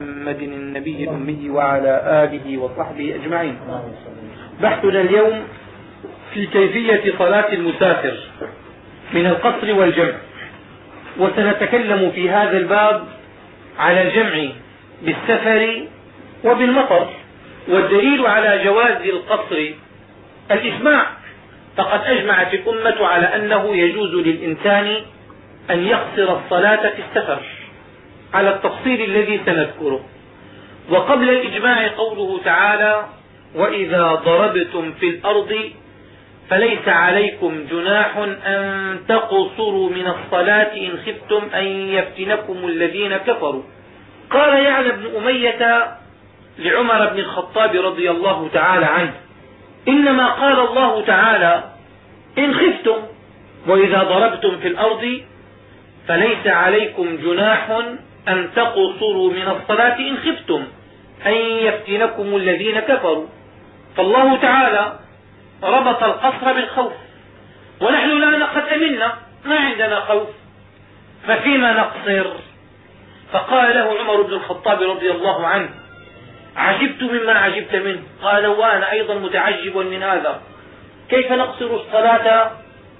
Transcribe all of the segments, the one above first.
محمد النبي الأمي وعلى آله وصحبه أجمعين. بحثنا اليوم في كيفية صلاة المسافر من القصر والجمع وسنتكلم في هذا الباب على الجمع بالسفر وبالمطر والدليل على جواز القصر الإجماع فقد أجمعت الأمة على أنه يجوز للإنسان أن يقصر الصلاة في السفر. على التفصيل الذي سنذكره. وقبل الإجماع قوله تعالى وإذا ضربتم في الأرض فليس عليكم جناح أن تقصروا من الصلاة إن خفتم أن يفتنكم الذين كفروا. قال يعلى بن أمية لعمر بن الخطاب رضي الله تعالى عنه إنما قال الله تعالى إن خفتم وإذا ضربتم في الأرض فليس عليكم جناح أن تقصروا من الصلاة إن خفتم أن يفتنكم الذين كفروا. فالله تعالى ربط القصر بالخوف. ونحن الآن قد أمنا ما عندنا خوف. ففيما نقصر؟ فقال له عمر بن الخطاب رضي الله عنه عجبت مما عجبت منه. قال وأنا أيضا متعجب من هذا. كيف نقصر الصلاة؟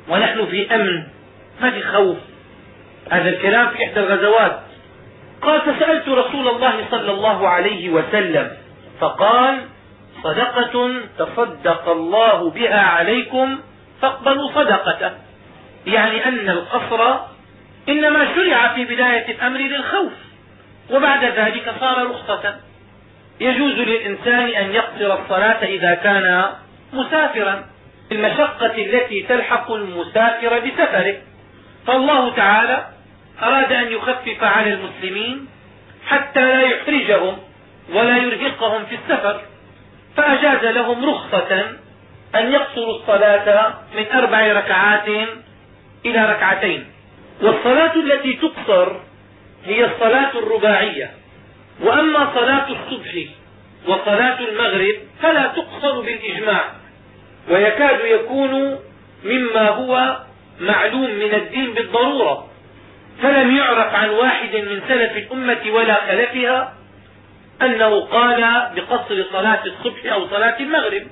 ونحن في أمن ما في خوف. هذا الكلام في إحدى الغزوات. قال فسألت رسول الله صلى الله عليه وسلم فقال صدقة تصدق الله بها عليكم فاقبلوا صدقته. يعني أن القصر إنما شرع في بداية الأمر للخوف وبعد ذلك صار رخصة. يجوز للإنسان أن يقصر الصلاة إذا كان مسافرا المشقة التي تلحق المسافر بسفره. فالله تعالى أراد أن يخفف على المسلمين حتى لا يحرجهم ولا يرهقهم في السفر فأجاز لهم رخصة أن يقصروا الصلاة من أربع ركعات إلى ركعتين. والصلاة التي تقصر هي الصلاة الرباعية. وأما صلاة الصبح وصلاة المغرب فلا تقصر بالإجماع ويكاد يكون مما هو معلوم من الدين بالضرورة. فلم يعرف عن واحد من سلف الأمة ولا خلفها أنه قال بقصر صلاة الصبح أو صلاة المغرب.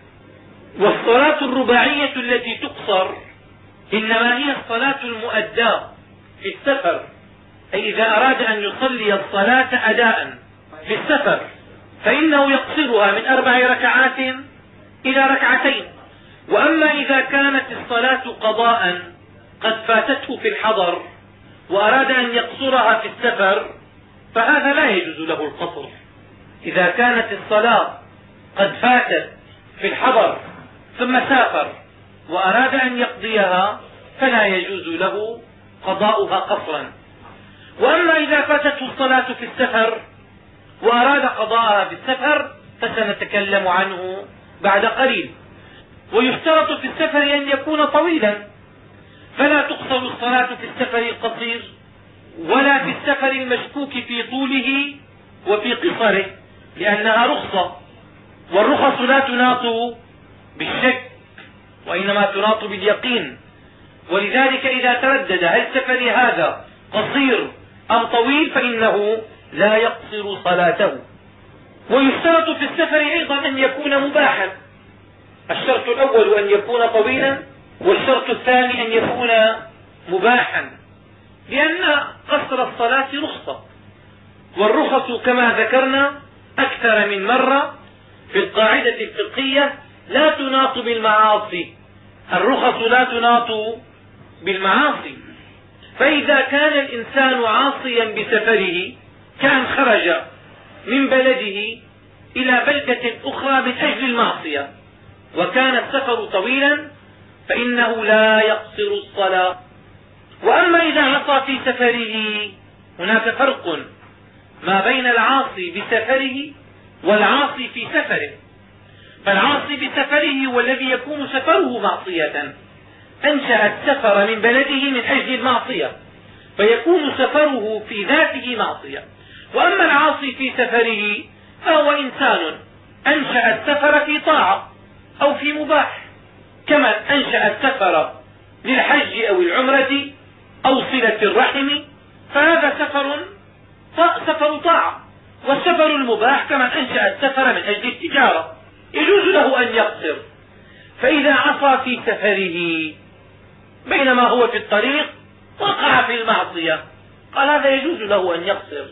والصلاة الرباعية التي تقصر إنما هي الصلاة المؤداة في السفر. أي إذا أراد أن يصلي الصلاة أداء في السفر فإنه يقصرها من أربع ركعات إلى ركعتين. وأما إذا كانت الصلاة قضاء قد فاتته في الحضر. وأراد أن يقصرها في السفر فهذا لا يجوز له القصر. إذا كانت الصلاة قد فاتت في الحضر ثم سافر وأراد أن يقضيها فلا يجوز له قضاؤها قصرا. وأما إذا فاتته الصلاة في السفر وأراد قضاءها في السفر فسنتكلم عنه بعد قليل. ويشترط في السفر أن يكون طويلا. فلا تقصر الصلاة في السفر القصير ولا في السفر المشكوك في طوله وفي قصره لأنها رخصة والرخص لا تناط بالشك وإنما تناط باليقين. ولذلك إذا تردد هل سفري هذا قصير أم طويل فإنه لا يقصر صلاته. ويشترط في السفر أيضا أن يكون مباحا. الشرط الأول أن يكون طويلا والشرط الثاني أن يكون مباحا لأن قصر الصلاة رخصة. والرخص كما ذكرنا أكثر من مرة في القاعدة الفقهية لا تناط بالمعاصي. الرخص لا تناط بالمعاصي. فإذا كان الإنسان عاصيا بسفره كأن خرج من بلده إلى بلدة أخرى من أجل المعصية وكان السفر طويلا فإنه لا يقصر الصلاة. وأما إذا عصى في سفره هناك فرق ما بين العاصي بسفره والعاصي في سفره. فالعاصي بسفره هو الذي يكون سفره معصية. أنشأ السفر من بلده من أجل المعصية فيكون سفره في ذاته معصية. وأما العاصي في سفره فهو إنسان أنشأ السفر في طاعة أو في مباح. كما أنشأ السفر للحج أو العمرة أو صلة الرحم فهذا سفر سفر طاعة والسفر المباح كمن أنشأ السفر من أجل التجارة. يجوز له أن يقصر. فإذا عصى في سفره بينما هو في الطريق وقع في المعصية. قال هذا يجوز له أن يقصر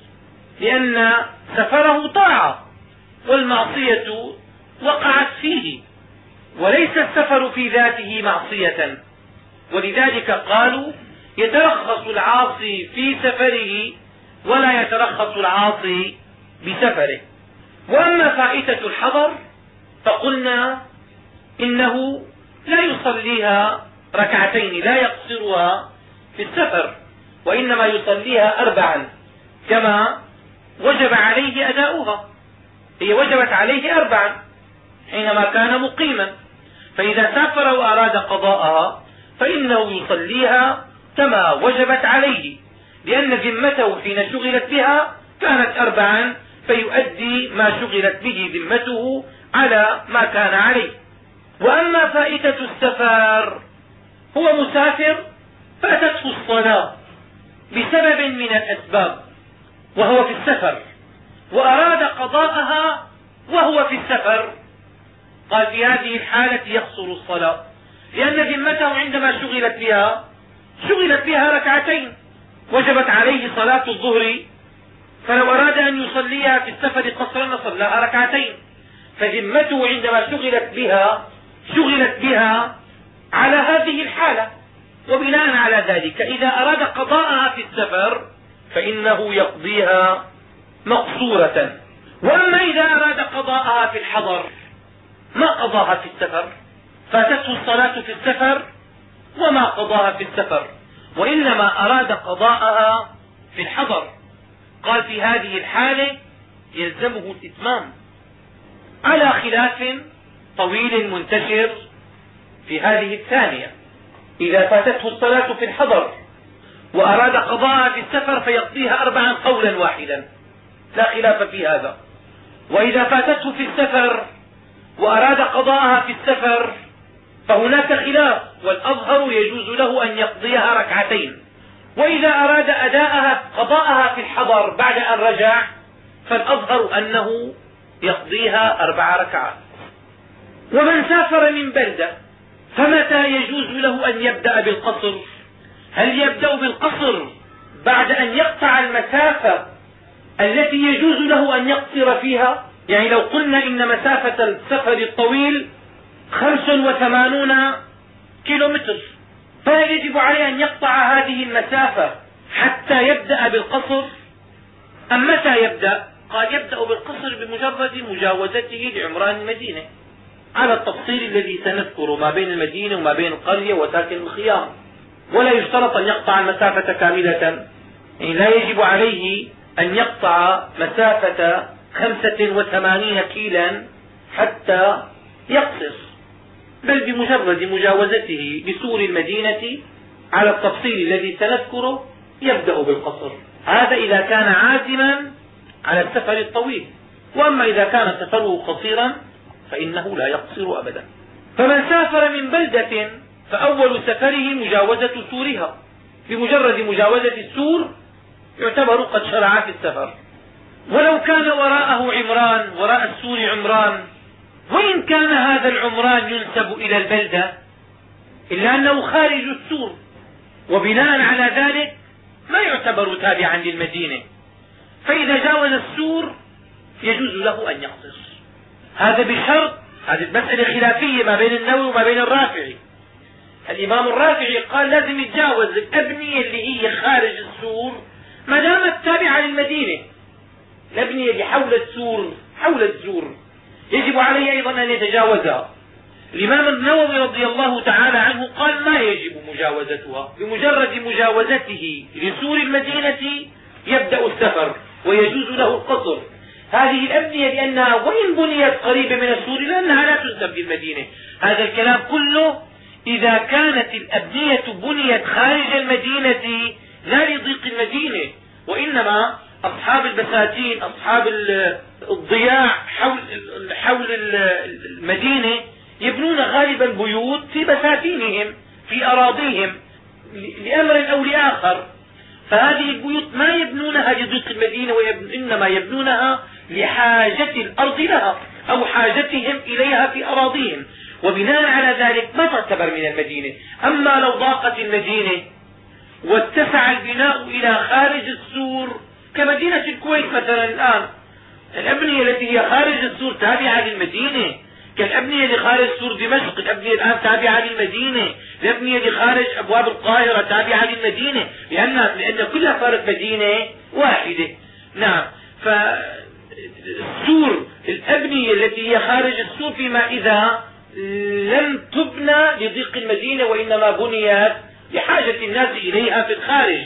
لأن سفره طاعة والمعصية وقعت فيه. وليس السفر في ذاته معصية. ولذلك قالوا يترخص العاصي في سفره ولا يترخص العاصي بسفره. وأما فائتة الحضر فقلنا إنه لا يصليها ركعتين لا يقصرها في السفر وإنما يصليها أربعا كما وجب عليه أداؤها. هي وجبت عليه أربعا حينما كان مقيما. فإذا سافر وأراد قضاءها فإنه يصليها كما وجبت عليه لأن ذمته حين شغلت بها كانت أربعا فيؤدي ما شغلت به ذمته على ما كان عليه. وأما فائتة السفر هو مسافر فاتته الصلاة بسبب من الأسباب وهو في السفر وأراد قضاءها وهو في السفر. قال في هذه الحالة يقصر الصلاة. لأن ذمته عندما شغلت بها شغلت بها ركعتين. وجبت عليه صلاة الظهر. فلو أراد أن يصليها في السفر قصرا صلاها ركعتين. فذمته عندما شغلت بها شغلت بها على هذه الحالة. وبناء على ذلك إذا أراد قضاءها في السفر فإنه يقضيها مقصورة. وأما إذا أراد قضاءها في الحضر ما قضاها في السفر؟ فاتته الصلاة في السفر وما قضاها في السفر. وإنما أراد قضاءها في الحضر. قال في هذه الحالة يلزمه الإتمام. على خلاف طويل منتشر في هذه الثانية. إذا فاتته الصلاة في الحضر وأراد قضاءها في السفر فيقضيها أربعا قولا واحدا. لا خلاف في هذا. وإذا فاتته في السفر وأراد قضاءها في السفر فهناك خلاف والأظهر يجوز له أن يقضيها ركعتين. وإذا أراد أداءها قضاءها في الحضر بعد أن رجع فالأظهر أنه يقضيها أربع ركعات. ومن سافر من بلدة فمتى يجوز له أن يبدأ بالقصر؟ هل يبدأ بالقصر بعد أن يقطع المسافة التي يجوز له أن يقصر فيها؟ يعني لو قلنا إن مسافة السفر الطويل خمس وثمانون كيلو متر فهل يجب عليه أن يقطع هذه المسافة حتى يبدأ بالقصر. أم متى يبدأ؟ قال يبدأ بالقصر بمجرد مجاوزته لعمران المدينة. على التفصيل الذي سنذكره ما بين المدينة وما بين القرية وساكن الخيام. ولا يشترط أن يقطع المسافة كاملة. يعني لا يجب عليه أن يقطع مسافة خمسة وثمانين كيلا حتى يقصر بل بمجرد مجاوزته بسور المدينة على التفصيل الذي سنذكره يبدأ بالقصر. هذا إذا كان عازما على السفر الطويل وأما إذا كان سفره قصيرا فإنه لا يقصر أبدا. فمن سافر من بلدة فأول سفره مجاوزة سورها بمجرد مجاوزة السور يعتبر قد شرع في السفر. ولو كان وراءه عمران وراء السور عمران وإن كان هذا العمران ينسب إلى البلدة إلا أنه خارج السور وبناء على ذلك ما يعتبر تابعا للمدينة. فإذا جاوز السور يجوز له أن يقصر هذا بشرط هذه المسألة خلافية ما بين النووي وما بين الرافعي. الإمام الرافعي قال لازم يتجاوز الأبنية اللي هي خارج السور ما دامت تابعة للمدينة. الأبنية اللي حول السور حول السور. يجب عليه أيضا أن يتجاوزها. الإمام النووي رضي الله تعالى عنه قال ما يجب مجاوزتها؟ بمجرد مجاوزته لسور المدينة يبدأ السفر ويجوز له القصر. هذه الأبنية لأنها وإن بنيت قريبة من السور لأنها لا تنسب للمدينة هذا الكلام كله إذا كانت الأبنية بنيت خارج المدينة لا لضيق المدينة وإنما أصحاب البساتين أصحاب الضياع حول حول المدينة يبنون غالبا بيوت في بساتينهم في أراضيهم لأمر أو لآخر. فهذه البيوت ما يبنونها لضيق المدينة وإنما يبنونها لحاجة الأرض لها أو حاجتهم إليها في أراضيهم. وبناء على ذلك ما تعتبر من المدينة. أما لو ضاقت المدينة واتسع البناء إلى خارج السور كمدينة الكويت مثلا الآن الأبنية التي هي خارج السور تابعة للمدينة. كالأبنية اللي خارج سور دمشق الأبنية الآن تابعة للمدينة. الأبنية اللي خارج أبواب القاهرة تابعة للمدينة. لأن, لأن كلها صارت مدينة واحدة. نعم. فالسور الأبنية التي هي خارج السور فيما إذا لم تبنى لضيق المدينة وإنما بنيت لحاجة الناس إليها في الخارج.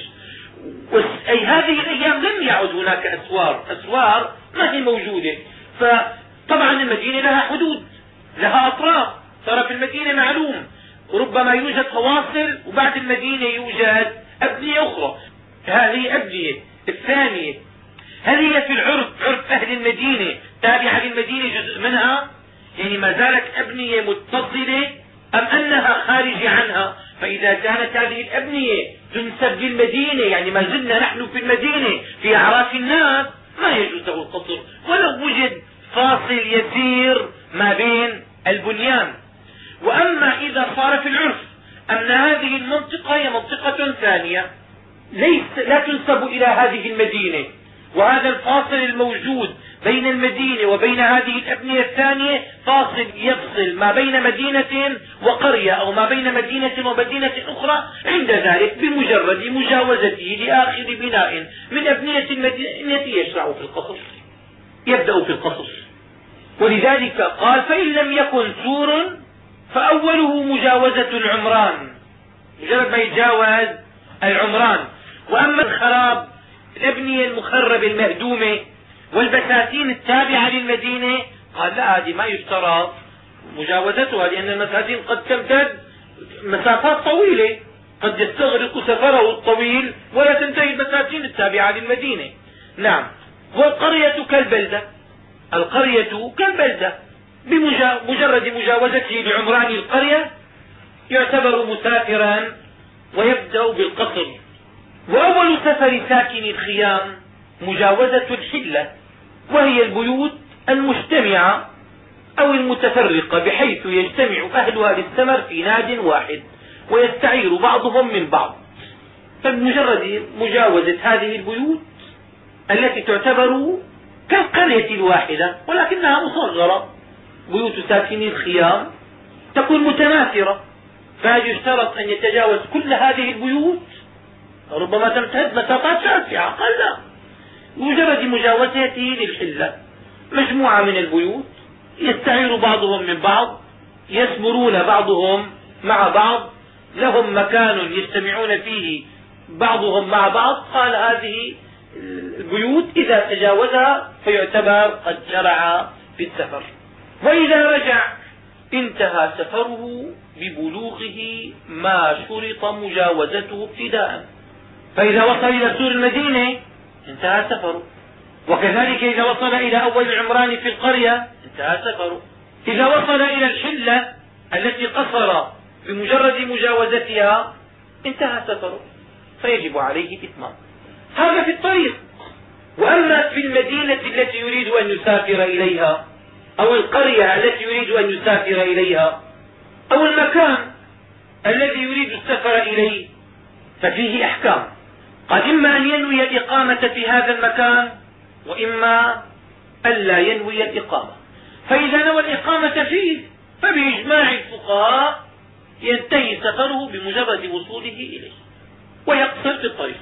أي هذه الأيام لم يعد هناك أسوار. أسوار ما هي موجودة. فطبعا المدينة لها حدود لها أطراف. في المدينة معلوم. ربما يوجد فواصل وبعد المدينة يوجد أبنية أخرى. هذه أبنية. الثانية هل هي في العرف عرف أهل المدينة تابعة للمدينة جزء منها؟ يعني ما زالت أبنية متصلة أم أنها خارجة عنها؟ فإذا كانت هذه الأبنية تنسب للمدينة يعني ما زلنا نحن في المدينة في أعراف الناس ما يجوز له القصر ولو وجد فاصل يسير ما بين البنيان. وأما إذا صار في العرف أن هذه المنطقة هي منطقة ثانية ليس لا تنسب إلى هذه المدينة. وهذا الفاصل الموجود بين المدينة وبين هذه الأبنية الثانية فاصل يفصل ما بين مدينة وقرية أو ما بين مدينة ومدينة أخرى عند ذلك بمجرد مجاوزته لآخر بناء من أبنية المدينة يشرع في القصر يبدأ في القصر ولذلك قال فإن لم يكن سور فأوله مجاوزة العمران. مجرد ما يتجاوز العمران. وأما الخراب الأبنية المخربة المهدومة والبساتين التابعة للمدينة. قال لا هذه ما يشترط مجاوزتها لأن المساتين قد تمتد مسافات طويلة. قد يستغرق سفره الطويل ولا تنتهي المساتين التابعة للمدينة. نعم. والقرية كالبلدة. القرية كالبلدة. بمجرد مجاوزته لعمران القرية يعتبر مسافرا ويبدأ بالقصر. وأول سفر ساكن الخيام مجاوزة الحلة وهي البيوت المجتمعة أو المتفرقة بحيث يجتمع أهلها للثمر في ناد واحد ويستعير بعضهم من بعض. فبمجرد مجاوزة هذه البيوت التي تعتبر كالقرية الواحدة ولكنها مصغرة. بيوت ساكني الخيام تكون متناثرة فهل يشترط أن يتجاوز كل هذه البيوت ربما تمتد مسافات شاسعة قال لا بمجرد مجاوزته للحلة. مجموعة من البيوت يستعير بعضهم من بعض يسمرون بعضهم مع بعض. لهم مكان يجتمعون فيه بعضهم مع بعض. قال هذه البيوت إذا تجاوزها فيعتبر قد شرع في السفر. وإذا رجع انتهى سفره ببلوغه ما شرط مجاوزته ابتداء. فإذا وصل إلى سور المدينة انتهى سفره وكذلك إذا وصل إلى أول العمران في القرية انتهى سفره إذا وصل إلى الحلة التي قصر بمجرد مجاوزتها انتهى سفره فيجب عليه إتمام. هذا في الطريق. وأما في المدينة التي يريد أن يسافر إليها أو القرية التي يريد أن يسافر إليها أو المكان الذي يريد السفر إليه ففيه أحكام. قد إما أن ينوي الإقامة في هذا المكان وإما ألا ينوي الإقامة. فإذا نوى الإقامة فيه فبإجماع الفقهاء ينتهي سفره بمجرد وصوله إليه ويقصر في الطريق.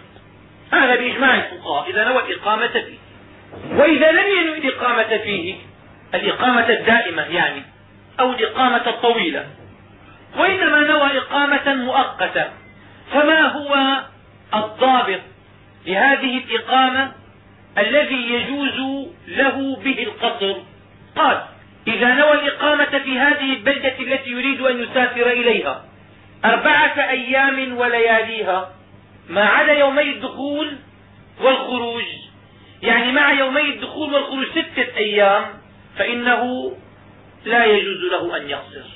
هذا بإجماع الفقهاء إذا نوى الإقامة فيه. وإذا لم ينوي الإقامة فيه الإقامة الدائمة يعني أو الإقامة الطويلة. وإنما نوى إقامة مؤقتة فما هو الضابط لهذه الإقامة الذي يجوز له به القصر. قال إذا نوى الإقامة في هذه البلدة التي يريد أن يسافر إليها أربعة أيام ولياليها ما عدا يومي الدخول والخروج. يعني مع يومي الدخول والخروج ستة أيام فإنه لا يجوز له أن يقصر.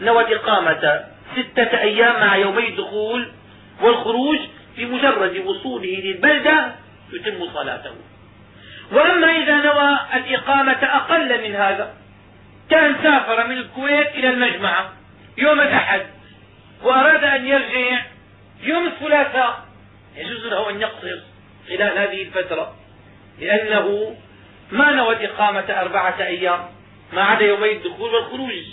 نوى الإقامة ستة أيام مع يومي الدخول والخروج بمجرد وصوله للبلدة يتم صلاته. وأما إذا نوى الإقامة أقل من هذا كان سافر من الكويت إلى المجمعة يوم الأحد وأراد أن يرجع يوم الثلاثاء. يجوز له أن يقصر خلال هذه الفترة لأنه ما نوى الإقامة أربعة أيام ما عدا يومي الدخول والخروج.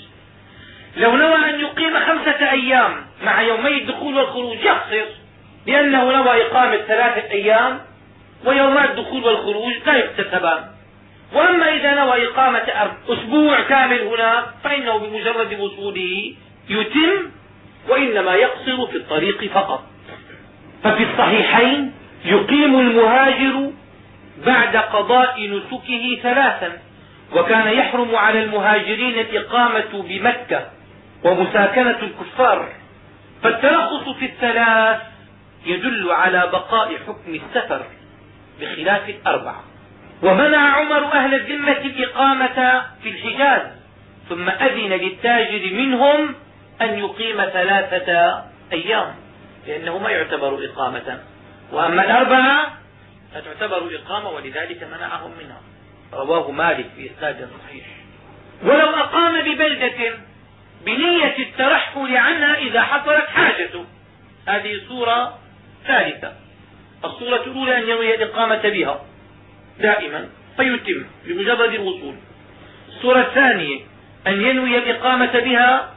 لو نوى أن يقيم خمسة أيام مع يومي الدخول والخروج يقصر. لأنه نوى إقامة ثلاثة أيام ويومات الدخول والخروج لا يحتسبان. وأما إذا نوى إقامة أسبوع كامل هناك فإنه بمجرد وصوله يتم وإنما يقصر في الطريق فقط. ففي الصحيحين يقيم المهاجر بعد قضاء نسكه ثلاثا وكان يحرم على المهاجرين الإقامة بمكة ومساكنة الكفار. فالترخص في الثلاث يدل على بقاء حكم السفر بخلاف الأربعة. ومنع عمر أهل الذمة الإقامة في الحجاز ثم أذن للتاجر منهم أن يقيم ثلاثة أيام لأنه ما يعتبر إقامة. وأما الأربعة فتعتبر إقامة ولذلك منعهم منها. رواه مالك في إسناد صحيح. ولو أقام ببلدة بنية الترحل عنها إذا حصلت حاجته. هذه صورة ثالثة الصورة الأولى أن ينوي الإقامة بها دائما فيتم بمجرد الوصول. الصورة الثانية أن ينوي الإقامة بها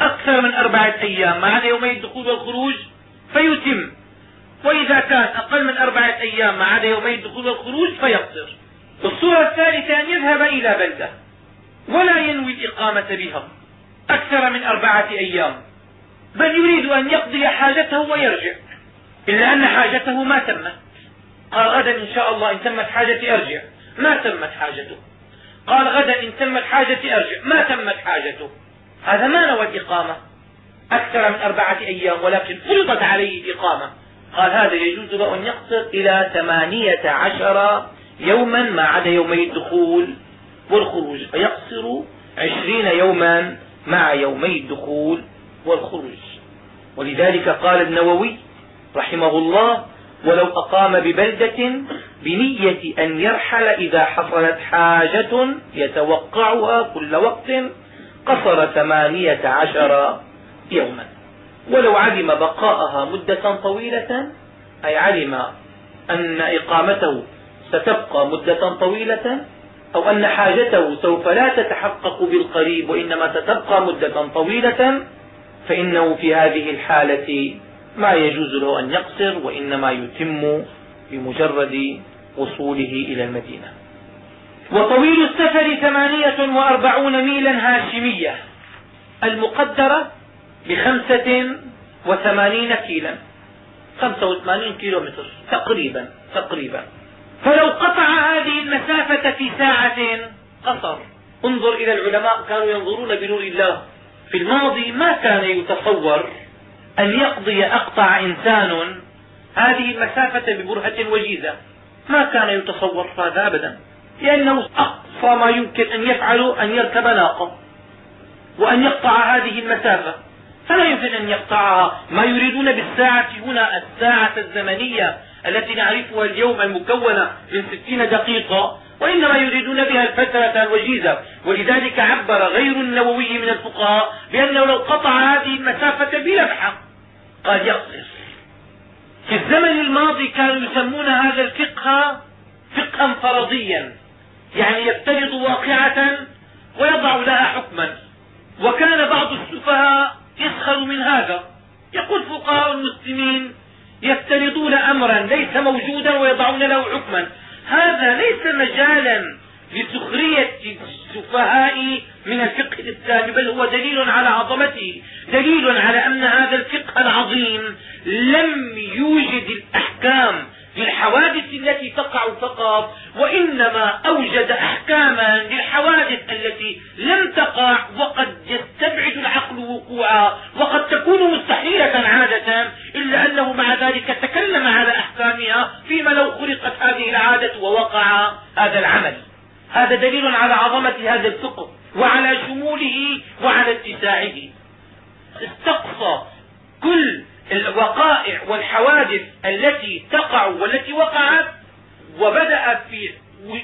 أكثر من أربعة أيام عدا يومي الدخول والخروج فيتم. وإذا كان أقل من أربعة أيام ما عدا يومي الدخول والخروج فيقصر. والصورة الثالثة أن يذهب إلى بلدة ولا ينوي الإقامة بها أكثر من أربعة أيام بل يريد أن يقضي حاجته ويرجع. إلا أن حاجته ما تمت. قال غدا إن شاء الله إن تمت حاجتي أرجع. ما تمت حاجته. قال غدا إن تمت حاجتي أرجع. ما تمت حاجته. هذا ما نوى الإقامة. أكثر من أربعة أيام ولكن فرضت عليه الإقامة. قال هذا يجوز له أن يقصر إلى ثمانية عشر يوما ما عدا يومي الدخول والخروج. فيقصر عشرين يوما مع يومي الدخول والخروج. ولذلك قال النووي رحمه الله ولو أقام ببلدة بنية أن يرحل إذا حصلت حاجة يتوقعها كل وقت قصر ثمانية عشر يوما. ولو علم بقاءها مدة طويلة أي علم أن إقامته ستبقى مدة طويلة أو أن حاجته سوف لا تتحقق بالقريب وإنما ستبقى مدة طويلة فإنه في هذه الحالة ما يجوز له أن يقصر وإنما يتم بمجرد وصوله إلى المدينة. وطويل السفر ثمانية وأربعون ميلا هاشمية المقدرة بخمسة وثمانين كيلا خمسة وثمانين كيلو متر تقريبا تقريبا. فلو قطع هذه المسافة في ساعة قصر. انظر إلى العلماء كانوا ينظرون بنور الله. في الماضي ما كان يتصور أن يقضي أقطع إنسان هذه المسافة ببرهة وجيزة. ما كان يتصور هذا أبدا. لأنه أقصى ما يمكن أن يفعل أن يركب ناقة وأن يقطع هذه المسافة. فلا يمكن أن يقطعها ما يريدون بالساعة هنا الساعة الزمنية التي نعرفها اليوم المكونة من ستين دقيقة وإنما يريدون بها الفترة الوجيزة. ولذلك عبر غير النووي من الفقهاء بأنه لو قطع هذه المسافة بلمحة قال يقصر في الزمن الماضي كانوا يسمون هذا الفقه فقها فرضيا. يعني يفترض واقعة ويضع لها حكما. وكان بعض السفهاء يسخر من هذا. يقول فقهاء المسلمين يفترضون أمرا ليس موجودا ويضعون له حكما. هذا ليس مجالا لسخرية السفهاء من الفقه الإسلامي بل هو دليل على عظمته دليل على أن هذا الفقه العظيم لم يوجد الأحكام للحوادث التي تقع فقط وإنما أوجد أحكاما للحوادث التي لم تقع وقد يستبعد العقل وقوعها وقد تكون مستحيلة عادة إلا أنه مع ذلك تكلم على أحكامها فيما لو خلقت هذه العادة ووقع هذا العمل. هذا دليل على عظمة هذا الفقه وعلى شموله وعلى اتساعه. استقصى كل الوقائع والحوادث التي تقع والتي وقعت وبدأ في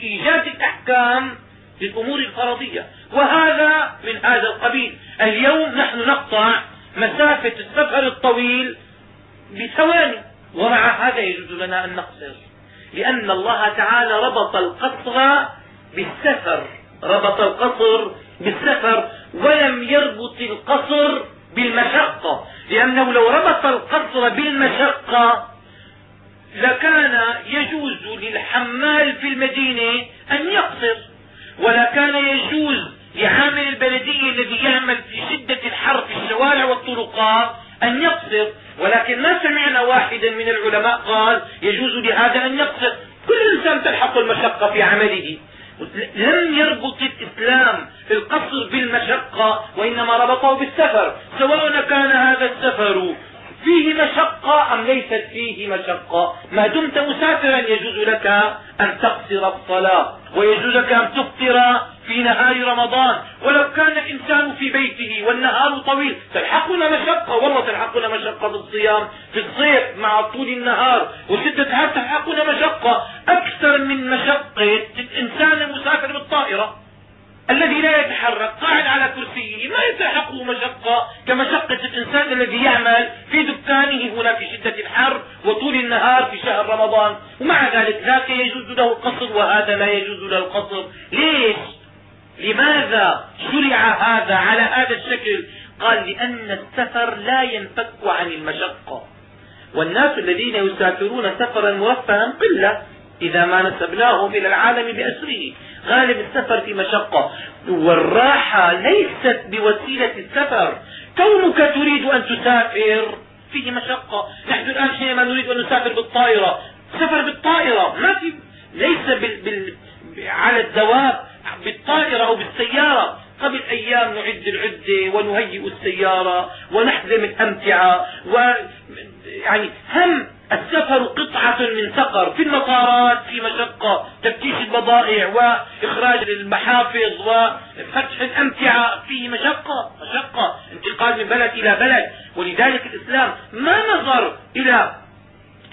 إيجاد الأحكام للأمور الفرضية. وهذا من هذا القبيل. اليوم نحن نقطع مسافة السفر الطويل بثواني. ومع هذا يجوز لنا أن نقصر. لأن الله تعالى ربط القصر بالسفر ربط القصر بالسفر ولم يربط القصر بالمشقة. لأنه لو ربط القصر بالمشقة لكان يجوز للحمال في المدينة أن يقصر ولا كان يجوز لعامل البلدية الذي يعمل في شدة الحر في الشوارع والطرقات أن يقصر. ولكن ما سمعنا واحدا من العلماء قال يجوز لهذا أن يقصر. كل إنسان تلحق المشقة في عمله. لم يربط الإسلام القصر بالمشقة وإنما ربطه بالسفر. سواء كان هذا السفر فيه مشقة أم ليست فيه مشقة. ما دمت مسافرا يجوز لك أن تقصر الصلاة ويجوز لك أن تفطر في نهار رمضان. ولو كان الإنسان في بيته والنهار طويل تلحقنا مشقة والله تلحقنا مشقة بالصيام في الصيف مع طول النهار وشدة الحر تلحقنا مشقة؟ أكثر من مشقة الإنسان المسافر بالطائرة الذي لا يتحرك قاعد على كرسيه ما يتحقه مشقة كمشقة الإنسان الذي يعمل في دكانه هنا في شدة الحر وطول النهار في شهر رمضان. ومع ذلك ذاك يجوز له القصر وهذا لا يجوز له القصر. ليش؟ لماذا شرع هذا على هذا الشكل؟ قال لأن السفر لا ينفك عن المشقة. والناس الذين يسافرون سفرا مرفها قلة إذا ما نسبناهم إلى العالم بأسره. غالب السفر في مشقة. والراحة ليست بوسيلة السفر. كونك تريد أن تسافر فيه مشقة. نحن الآن حينما نريد أن نسافر بالطائرة. سفر بالطائرة ما في ليس بال... بال... على الدواب. بالطائرة أو بالسيارة. قبل أيام نعد العدة ونهيئ السيارة ونحزم الأمتعة و يعني هم السفر قطعة من سقر في المطارات في مشقة تفتيش البضائع وإخراج المحافظ وفتح الأمتعة فيه مشقة مشقة انتقال من بلد إلى بلد. ولذلك الإسلام ما نظر إلى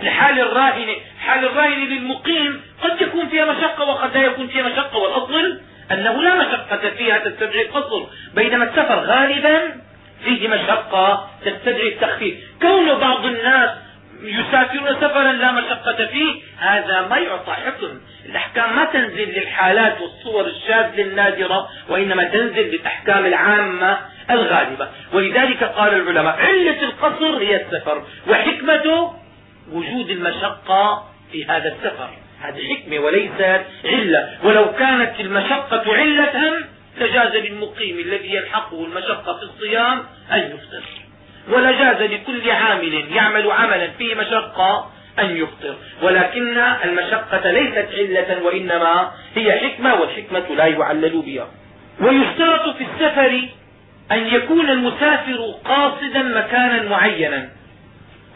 لحال الراهن حال الراهن للمقيم قد يكون فيها مشقة وقد لا يكون فيها مشقة. والأصل أنه لا مشقة فيها تستدعي القصر بينما السفر غالبا فيه مشقة تستدعي التخفيف. كون بعض الناس يسافرون سفرا لا مشقة فيه هذا ما يعطى حكم. الأحكام ما تنزل للحالات والصور الشاذة النادرة وإنما تنزل للأحكام العامة الغالبة. ولذلك قال العلماء علة القصر هي السفر وحكمته وجود المشقة في هذا السفر. هذه حكمة وليست علة. ولو كانت المشقة علة لجاز للمقيم الذي يلحقه المشقة في الصيام أن يفطر. ولجاز لكل عامل يعمل عملا فيه مشقة أن يفطر. ولكن المشقة ليست علة وإنما هي حكمة والحكمة لا يعلل بها. ويشترط في السفر أن يكون المسافر قاصدا مكانا معينا.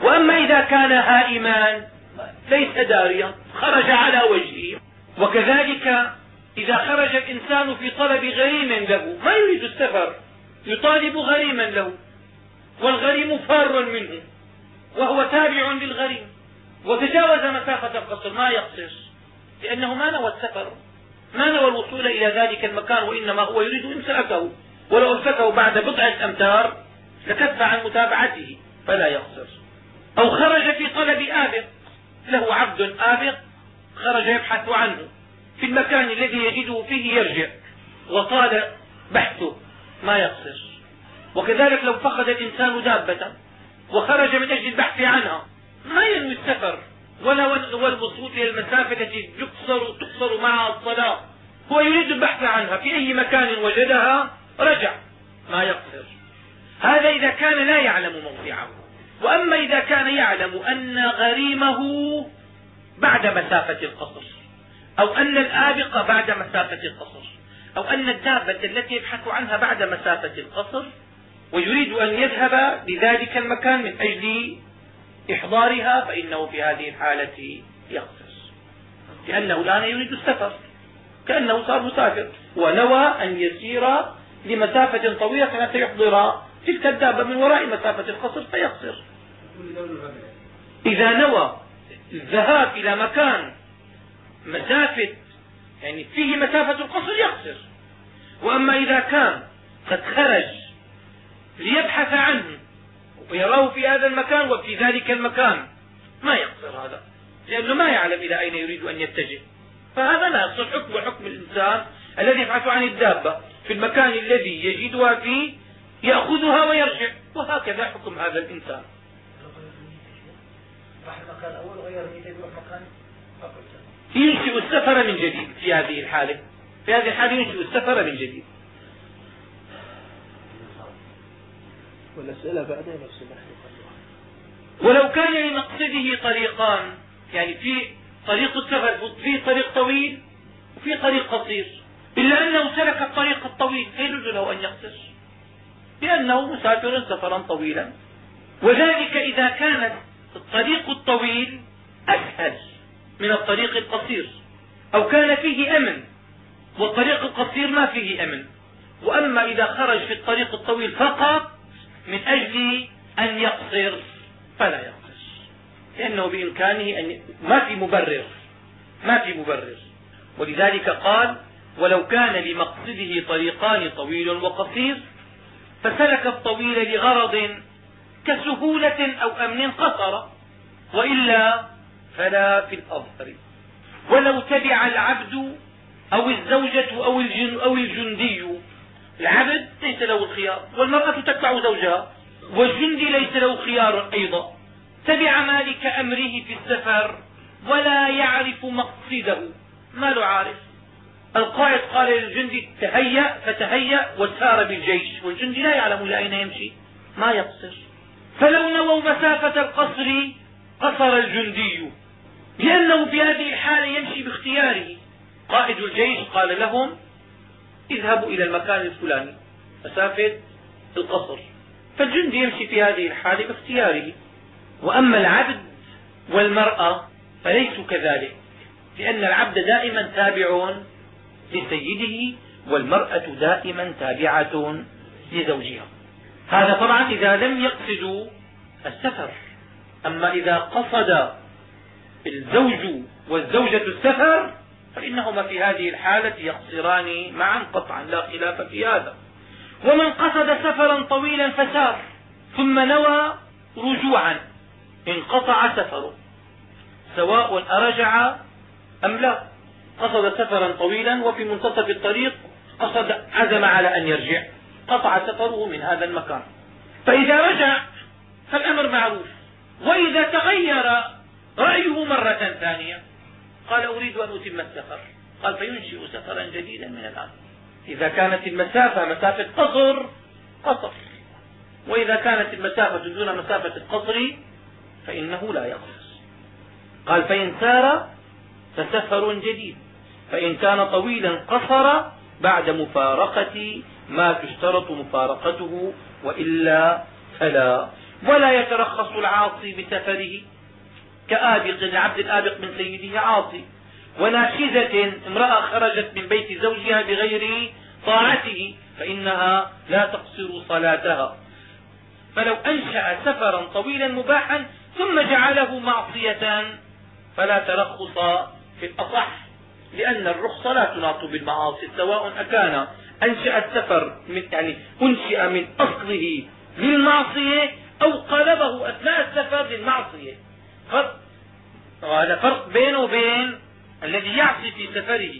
وأما إذا كان هائما ليس داريا خرج على وجهه. وكذلك إذا خرج الإنسان في طلب غريم له ما يريد السفر يطالب غريما له. والغريم فار منه وهو تابع للغريم. وتجاوز مسافة القصر ما يقصر. لأنه ما نوى السفر ما نوى الوصول إلى ذلك المكان وإنما هو يريد إمساكه. ولو أمسكه بعد بضعة أمتار لكف عن متابعته فلا يقصر. أو خرج في طلب آبق. له عبد آبق خرج يبحث عنه. في المكان الذي يجده فيه يرجع. وطال بحثه ما يقصر. وكذلك لو فقد الإنسان دابة وخرج من أجل البحث عنها ما ينوي السفر. ولا والوصول إلى المسافة التي يقصر تقصر معها الصلاة. هو يريد البحث عنها. في أي مكان وجدها رجع. ما يقصر. هذا إذا كان لا يعلم موضعه. وأما إذا كان يعلم أن غريمه بعد مسافة القصر أو أن الآبق بعد مسافة القصر أو أن الدابة التي يبحث عنها بعد مسافة القصر ويريد أن يذهب لذلك المكان من أجل إحضارها فإنه في هذه الحالة يقصر. لأنه الآن يريد السفر كأنه صار مسافر ونوى أن يسير لمسافة طويلة حتى يحضر تلك الدابة من وراء مسافة القصر فيقصر. إذا نوى الذهاب إلى مكان مسافة يعني فيه مسافة القصر يقصر. وأما إذا كان قد خرج ليبحث عنه ويراه في هذا المكان وفي ذلك المكان ما يقصر هذا لأنه ما يعلم إلى أين يريد أن يتجه. فهذا لا يقصر حكم حكم الإنسان الذي يبحث عن الدابة في المكان الذي يجدها فيه يأخذها ويرجع. وهكذا حكم هذا الإنسان. راح المكان مكان ينشئ السفر من جديد في هذه الحالة. في هذه الحالة ينشئ السفر من جديد. والأسئلة بعدين ولو كان لمقصده طريقان يعني في طريق السفر في طريق طويل وفي طريق قصير. إلا أنه سلك الطريق الطويل فيجوز له أن يقصر؟ لأنه مسافر سفرا طويلا. وذلك إذا كانت الطريق الطويل أسهل من الطريق القصير أو كان فيه أمن والطريق القصير ما فيه أمن. وأما إذا خرج في الطريق الطويل فقط من أجل أن يقصر فلا يقصر. لأنه بإمكانه أن ما في مبرر ما في مبرر. ولذلك قال ولو كان لمقصده طريقان طويل وقصير فسلك الطويل لغرض كسهولة أو أمن قصر وإلا فلا في الأظهر. ولو تبع العبد أو الزوجة أو, الجن أو الجندي. العبد ليس له الخيار والمرأة تتبع زوجها والجندي ليس له خيار أيضا. تبع مالك أمره في السفر ولا يعرف مقصده. ما له عارف. القائد قال للجندي تهيأ فتهيأ وسار بالجيش. والجندي لا يعلم إلى أين يمشي. ما يقصر. فلو نووا مسافة القصر قصر الجندي. لأنه في هذه الحالة يمشي باختياره. قائد الجيش قال لهم اذهبوا إلى المكان الفلاني مسافة القصر. فالجندي يمشي في هذه الحالة باختياره. وأما العبد والمرأة فليسوا كذلك لأن العبد دائما تابع لسيده والمرأة دائما تابعة لزوجها. هذا طبعا إذا لم يقصدوا السفر. أما إذا قصد الزوج والزوجة السفر فإنهما في هذه الحالة يقصران معا قطعا لا خلاف في هذا. ومن قصد سفرا طويلا فسار ثم نوى رجوعا انقطع سفره سواء أرجع أم لا. قصد سفرا طويلا وفي منتصف الطريق قصد عزم على أن يرجع. قطع سفره من هذا المكان. فإذا رجع فالأمر معروف. وإذا تغير رأيه مرة ثانية. قال أريد أن أتم السفر. قال فينشئ سفرا جديدا من الآن. إذا كانت المسافة مسافة قصر قصر. وإذا كانت المسافة دون مسافة القصر فإنه لا يقصر. قال فإن سار فسفر جديد. فإن كان طويلا قصر بعد مفارقة ما تشترط مفارقته وإلا فلا. ولا يترخص العاصي بسفره. كآبق العبد الآبق من سيده عاصي. وناشزة امرأة خرجت من بيت زوجها بغير طاعته فإنها لا تقصر صلاتها. فلو أنشأ سفرا طويلا مباحا ثم جعله معصية فلا ترخص في الأصح لأن الرخصة لا تناط بالمعاصي سواء أكان أنشأ السفر يعني أنشئ من أصله للمعصية أو قلبه أثناء السفر للمعصية. فرق وهذا فرق بينه وبين الذي يعصي في سفره.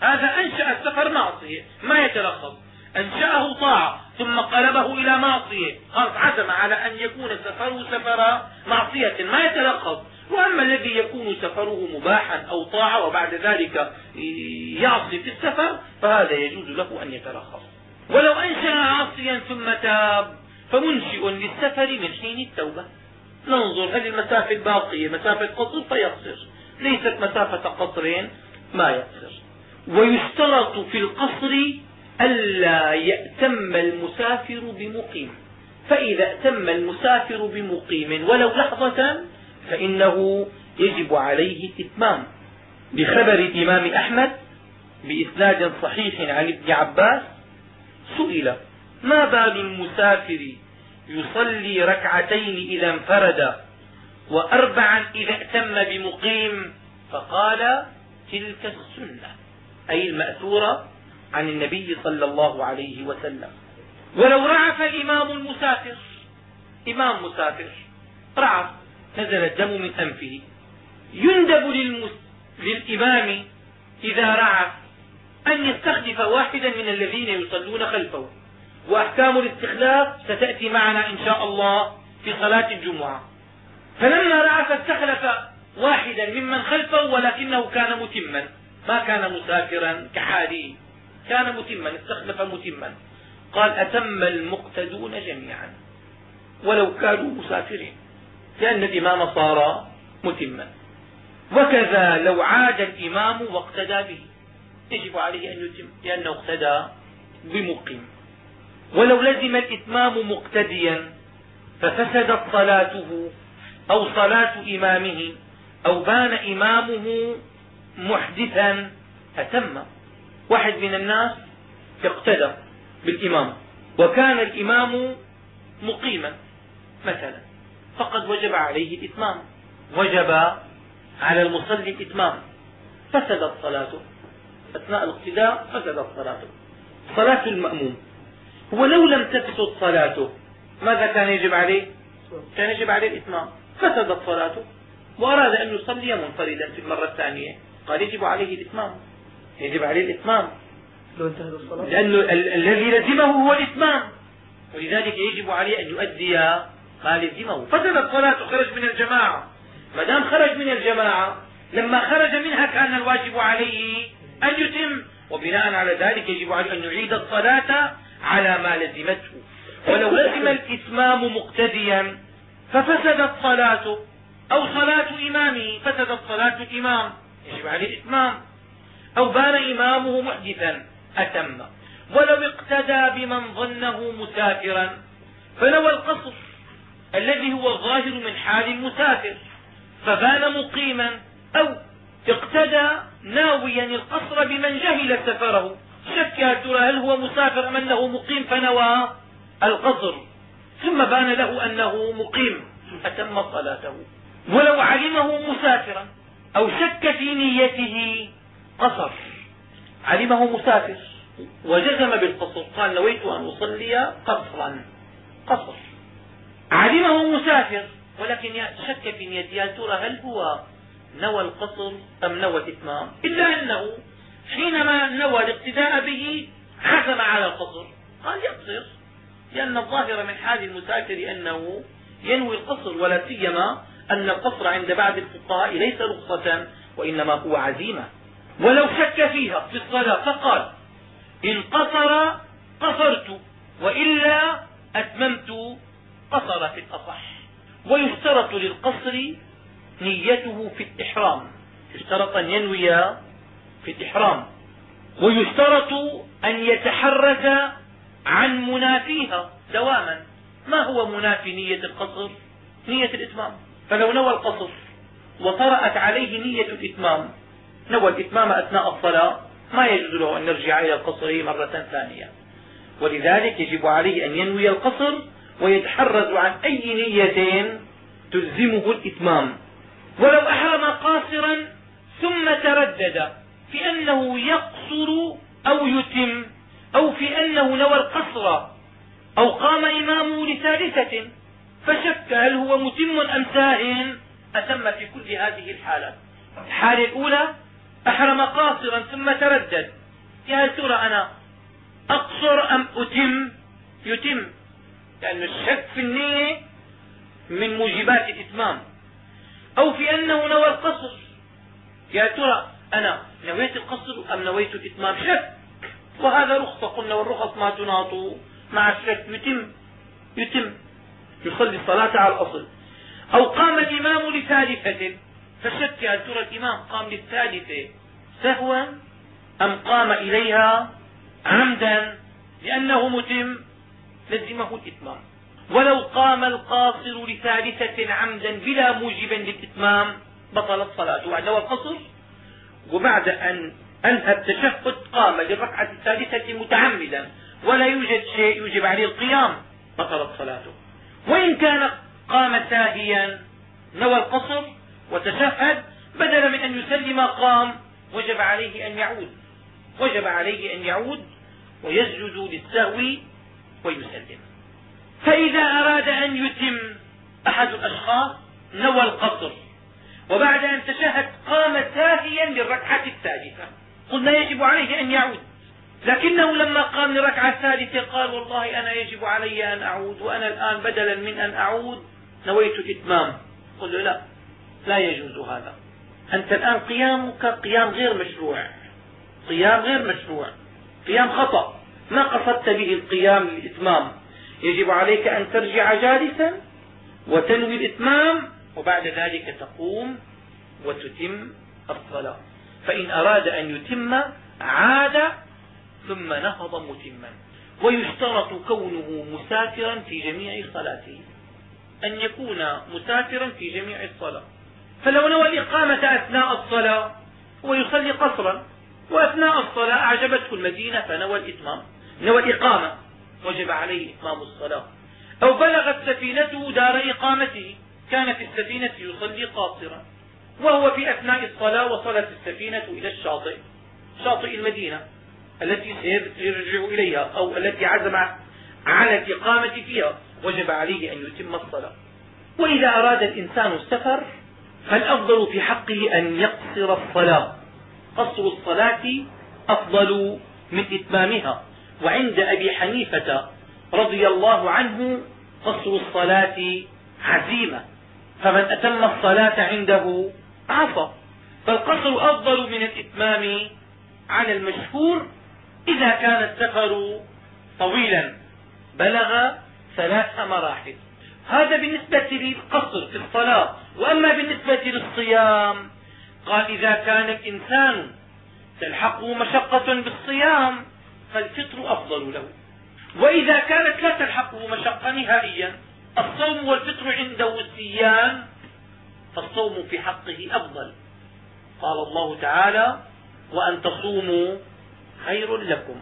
هذا أنشأ السفر معصية ما يترخص أنشأه طاعة ثم قلبه إلى معصية. خلاص عزم على أن يكون سفره سفر معصية ما يتلخص وأما الذي يكون سفره مباحا أو طاعة وبعد ذلك يعصي في السفر فهذا يجوز له أن يترخص ولو أنشأ عاصيا ثم تاب فمنشئ للسفر من حين التوبة. ننظر هل المسافة الباقية مسافة قصر؟ فيقصر. ليست مسافة قصر ما يقصر. ويشترط في القصر ألا يأتم المسافر بمقيم. فإذا أتم المسافر بمقيم ولو لحظة فإنه يجب عليه إتمام بخبر الإمام أحمد بإسناد صحيح عن ابن عباس سئل ما بال المسافر يصلي ركعتين إذا انفرد وأربعا إذا اتم بمقيم؟ فقال تلك السنة أي المأثورة عن النبي صلى الله عليه وسلم. ولو رعف الإمام المسافر إمام مسافر رعف. نزل الدم من أنفه. يندب للإمام إذا رعف أن يستخلف واحدا من الذين يصلون خلفه. وأحكام الاستخلاف ستأتي معنا إن شاء الله في صلاة الجمعة. فلما رعف استخلف واحدا ممن خلفه ولكنه كان متما. ما كان مسافرا كحاله كان متما استخلف متما. قال أتم المقتدون جميعا. ولو كانوا مسافرين. لأن الإمام صار متما. وكذا لو عاد الإمام واقتدى به. يجب عليه أن يتم لأنه اقتدى بمقيم. ولو لزم الإتمام مقتديا ففسدت صلاته أو صلاة إمامه أو بان إمامه محدثا أتم. واحد من الناس اقتدى بالإمام وكان الإمام مقيما مثلا. فقد وجب عليه الإتمام. وجب على المصلي الإتمام. فسدت صلاته أثناء الاقتداء فسدت صلاته صلاة المأموم. هو لو لم تفسد صلاته ماذا كان يجب عليه؟ كان يجب عليه الإتمام. فسدت صلاته وأراد أن يصلي منفردا في المرة الثانية. قال يجب عليه الإتمام. يجب عليه الإتمام. لو انتهت الصلاة. لأنه الذي لزمه هو الإتمام. ولذلك يجب عليه أن يؤدي ما لزمه فسدت صلاته خرج من الجماعة. ما دام خرج من الجماعة لما خرج منها كان الواجب عليه أن يتم. وبناء على ذلك يجب عليه أن يعيد الصلاة على ما لزمته. ولو لزم الإتمام مقتديا ففسدت صلاته أو صلاة إمامه فسدت صلاة الإمام يجب عليه الإتمام أو بان إمامه محدثا أتم. ولو اقتدى بمن ظنه مسافرا فنوى القصر. الذي هو الظاهر من حال المسافر فبان مقيما أو اقتدى ناويا القصر بمن جهل سفره. شك ترى هل هو مسافر أم أنه مقيم فنوى القصر. ثم بان له أنه مقيم أتم صلاته. ولو علمه مسافرا أو شك في نيته قصر. علمه مسافر وجزم بالقصر. قال نويت أن أصلي قصرا. قصر. علمه مسافر ولكن شك في نيته هل ترى هل هو نوى القصر أم نوى الإتمام؟ إلا أنه حينما نوى الاقتداء به عزم على القصر. قال يقصر لأن الظاهر من حال المسافر أنه ينوي القصر ولا سيما أن القصر عند بعض الفقهاء ليس رخصة وإنما هو عزيمة. ولو شك فيها في الصلاة فقال إن قصر قصرت وإلا أتممت قصر في الأصح ويشترط للقصر نيته في الإحرام. يشترط أن ينوي في الإحرام. ويشترط أن يتحرز عن منافيها دواما. ما هو منافي نية القصر؟ نية الإتمام. فلو نوى القصر وطرأت عليه نية الإتمام نوى الإتمام أثناء الصلاة ما يجوز له أن يرجع إلى القصر مرة ثانية. ولذلك يجب عليه أن ينوي القصر ويتحرز عن أي نية تلزمه الإتمام. ولو أحرم قاصرا ثم تردد في أنه يقصر أو يتم أو في أنه نوى القصر أو قام إمامه لثالثة فشك هل هو متم أم ساه أتم في كل هذه الحالات. الحالة الأولى أحرم قاصرا ثم تردد. يا هل ترى أنا أقصر أم أتم؟ يتم. لأن الشك في النية من موجبات الإتمام. أو في أنه نوى القصر. يا ترى أنا نويت القصر أم نويت الإتمام؟ شك. وهذا رخصة. قلنا والرخص ما تناط مع الشك يتم يتم. يصلي الصلاة على الأصل. أو قام الإمام لثالثة. فشك هل ترى الإمام قام للثالثة. سهوا أم قام إليها عمدا؟ لأنه متم. لزمه الإتمام. ولو قام القاصر لثالثة عمدا بلا موجب للإتمام بطلت صلاته بعد القصر وبعد أن أنهى التشهد قام للركعة الثالثة متعمدا ولا يوجد شيء يوجب عليه القيام بطلت صلاته وإن كان قام ساهيا نوى القصر وتشهد بدلا من أن يسلم قام وجب عليه أن يعود. وجب عليه أن يعود ويسجد للسهو ويسلم. فإذا أراد أن يتم أحد الأشخاص نوى القصر. وبعد أن تشهد قام ساهيا للركعة الثالثة قلنا يجب عليه أن يعود. لكنه لما قام للركعة الثالثة قال والله أنا يجب علي أن أعود وأنا الآن بدلا من أن أعود. نويت الإتمام قل له لا لا يجوز هذا. أنت الآن قيامك قيام غير مشروع. قيام غير مشروع. قيام خطأ. ما قصدت به القيام للإتمام. يجب عليك أن ترجع جالسا وتنوي الإتمام وبعد ذلك تقوم وتتم الصلاة. فإن أراد أن يتم عاد ثم نهض متما. ويشترط كونه مسافرا في جميع صلاته. أن يكون مسافرا في جميع الصلاة. فلو نوى الإقامة أثناء الصلاة هو يصلي قصرا وأثناء الصلاة أعجبته المدينة فنوى الإتمام. نوى الإقامة. وجب عليه إتمام الصلاة. أو بلغت سفينته دار إقامته. كان في السفينة يصلي قاصرا. وهو في أثناء الصلاة وصلت السفينة إلى الشاطئ. شاطئ المدينة. التي سيرجع إليها أو التي عزم على الإقامة فيها. وجب عليه أن يتم الصلاة. وإذا أراد الإنسان السفر فالأفضل في حقه أن يقصر الصلاة. قصر الصلاة أفضل من إتمامها. وعند أبي حنيفة رضي الله عنه قصر الصلاة عزيمة فمن أتم الصلاة عنده عصى. فالقصر أفضل من الإتمام على المشهور إذا كان السفر طويلا بلغ ثلاث مراحل. هذا بالنسبة للقصر في الصلاة. وأما بالنسبة للصيام قال إذا كان الإنسان تلحقه مشقة بالصيام فالفطر أفضل له. وإذا كانت لا تلحقه مشقة نهائيا الصوم والفطر عنده سيان فالصوم في حقه أفضل. قال الله تعالى وأن تصوموا خير لكم.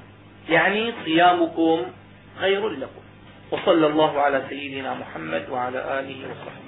يعني صيامكم خير لكم. وصلى الله على سيدنا محمد وعلى آله وصحبه.